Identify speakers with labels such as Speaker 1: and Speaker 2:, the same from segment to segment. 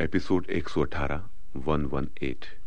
Speaker 1: Episode 118 118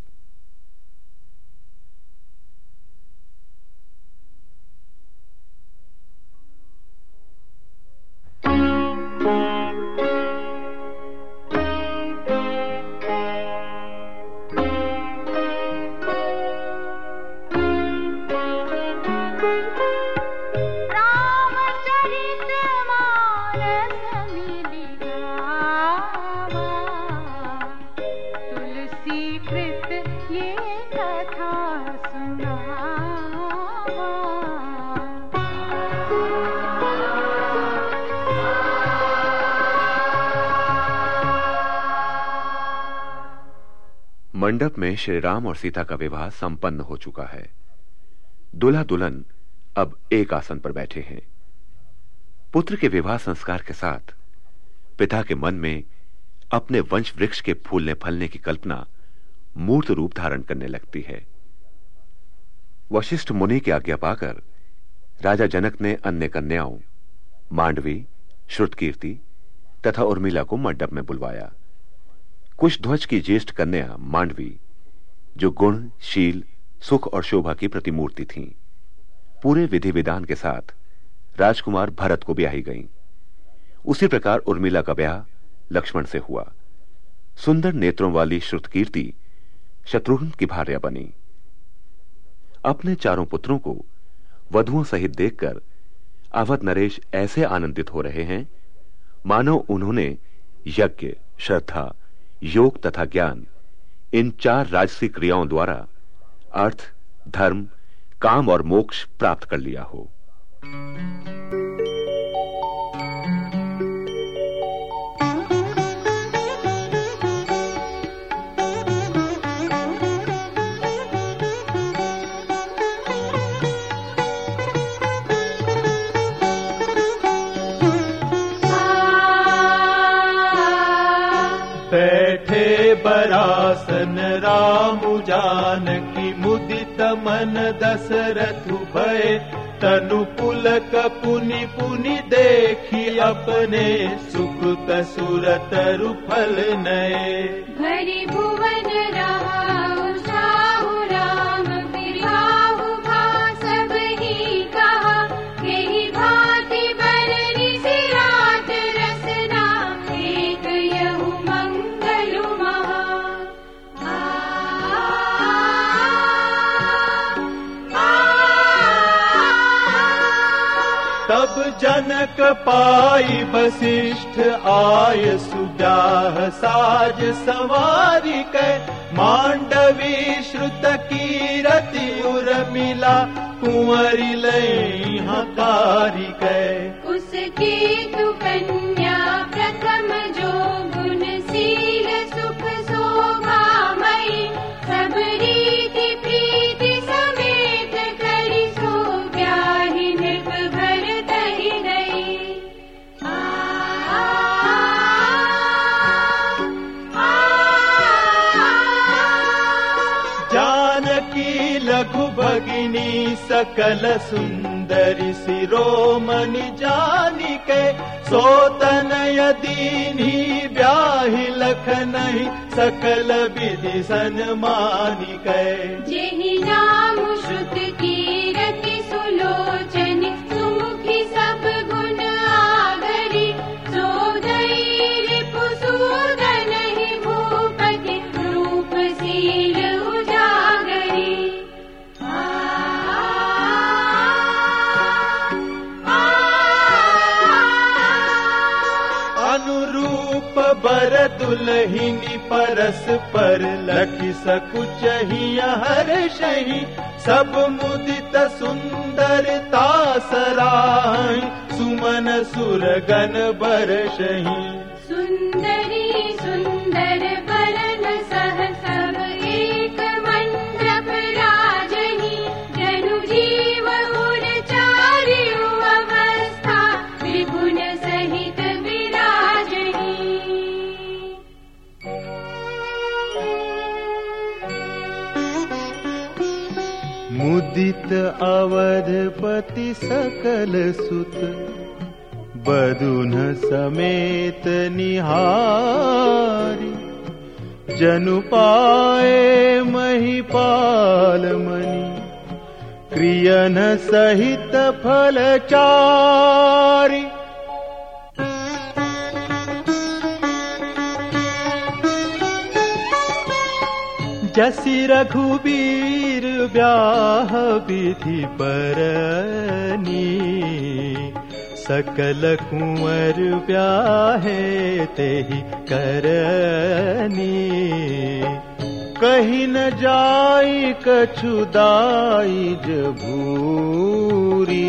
Speaker 1: मंडप में श्री राम और सीता का विवाह संपन्न हो चुका है। दुल्हा दुल्हन अब एक आसन पर बैठे हैं। पुत्र के विवाह संस्कार के साथ पिता के मन में अपने वंश वृक्ष के फूलने फलने की कल्पना मूर्त रूप धारण करने लगती है। वशिष्ठ मुनि की आज्ञा पाकर राजा जनक ने अन्य कन्याओं, मांडवी, श्रुतकीर्ति तथा उर्मिला को मंडप में बुलवाया। कुश ध्वज की ज्येष्ठ कन्या मांडवी, जो गुण, शील, सुख और शोभा की प्रतिमूर्ति थी। पूरे विधि विधान के साथ राजकुमार भरत को ब्याही गईं। उसी प्रकार उर्मिला का ब्याह लक्ष्मण से हुआ। सुंदर नेत्रों वाली श्रुतकीर्ति शत्रुघ्न की भार्या बनी। अपने चारों पुत्रों को वधुओं सहित देखकर अवध नरेश ऐसे आनंदित हो रहे हैं, मानो उन्होंने यज्ञ, श्रद्धा योग तथा ज्ञान, इन चार राजसी क्रियाओं द्वारा अर्थ, धर्म, काम और मोक्ष प्राप्त कर लिया हो।
Speaker 2: बरासन राम जानकी मुदित मन दशरथ भय। तनु पुलक पुनि पुनि देखी अपने सुख कसुरत फल नए तब जनक पाई वशिष्ठ आय सुजाह साज सवारी कै। मांडवी श्रुत कीरति उर मिला कुंवरी लई हकारी लघु भगिनी सकल सुंदरी सिरोमणि जानी के सोतन यदीनी ब्याहि लख नहीं सकल विधि सनमानी दुलहिनी परस पर लखि सकुच ही हर शही। सब मुदित सुंदरता सराही सुमन सुरगन बरसही मुदित अवधपति सकल सुत बदुन समेत निहारी।
Speaker 3: जनु पाए महिपाल मणि क्रियन सहित फल चारी। जसि रघुबीर ब्याह विधि परनी सकल कुंवर ब्याहे तेहि करनी। कहीं न जाई कछुदाई जभूरी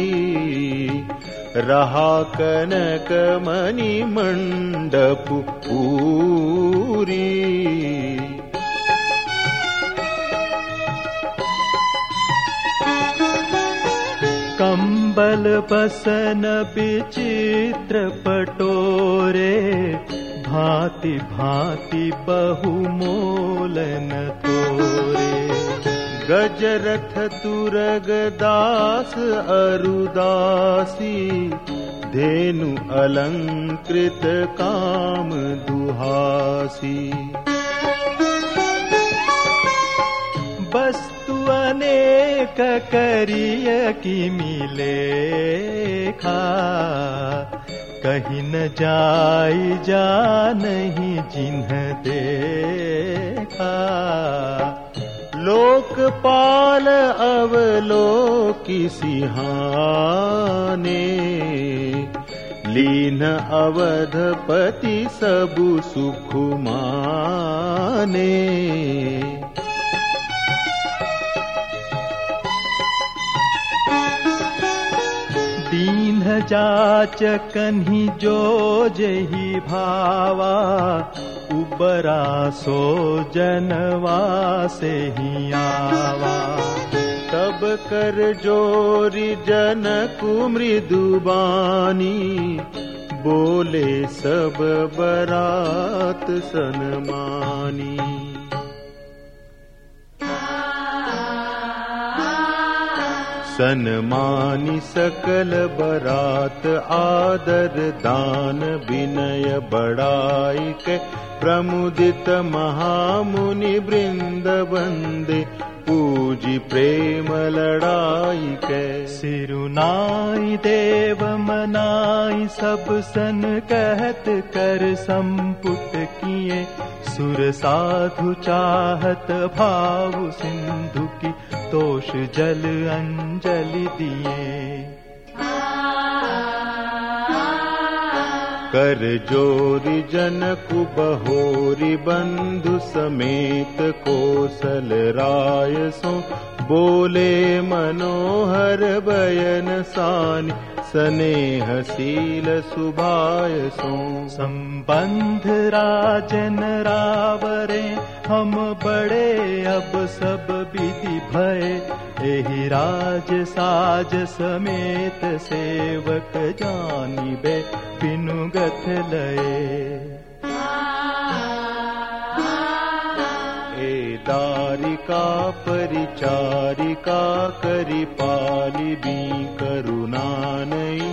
Speaker 3: रहा कनक मणि मंडप पूरी कम्बल बसन भाति भाति बहुमोलन तोरे। गजरथ तुरग दास अरुदासी धेनु अलङ्कृत काम दुहासी। वस्तु अनेक करिय की मिले खा। कहीं न जाई जा नहीं जिन्ह देखा। लोकपाल अवलोकी सिहाने, लीन अवधपति सबु सुख माने। जाच कन्ही जो जही भावा उबरा सो जनवा से ही आवा। तब कर जोरी जनक मृदुबानी बोले सब बरात सनमानी सनमानि सकल बरात आदर दान विनय बड़ाई के प्रमुदित महामुनि वृंद वंदे पूजी प्रेम लड़ाई के। सिरुनाई देव मनाई सब सन कहत कर संपुट किए। सुर साधु चाहत भाव सिंधु की तोष जल अंजलि दिए। कर जोरि जनकु बहोरि बंधु समेत कोसल राय सो। बोले मनोहर बयन सानि स्नेहशील सुभाय सो। संबंध राजन रावरे हम बड़े अब सब विधि भय एहि राज साज समेत सेवक जानिबे बिनु लये। ए दारिका परिचारिका करि पालि नहीं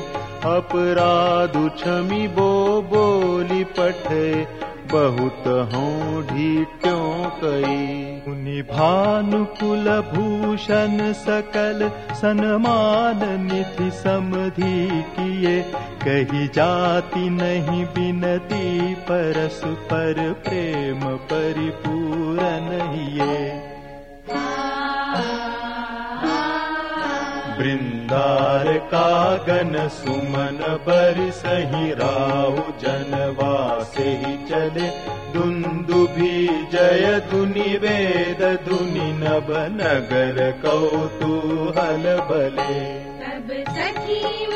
Speaker 3: अपराधु छमि बो बोली पठे बहुत हों ढीट्यों कई मुनि भानुकुल भूषण सकल सन्मान निधि समधि किए। कही जाति नहीं बिनती परस पर प्रेम परिपूर्ण कागन सुमन बर राहु जनवासे ही चले। दुंदु भी जय धुनि वेद नभ नगर कौतूहल बले।
Speaker 2: सब सखी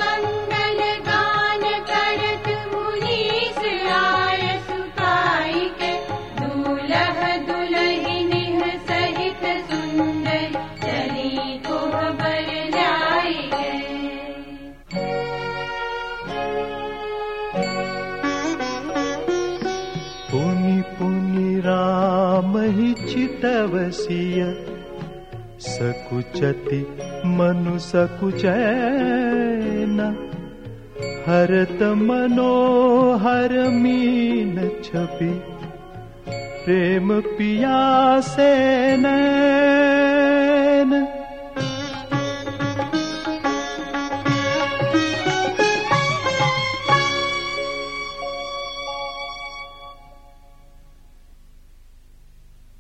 Speaker 3: राम ही चितवसिय। सकुचति मनु सकुचैन। हरत मनोहर मीन छपि। प्रेम पिया से न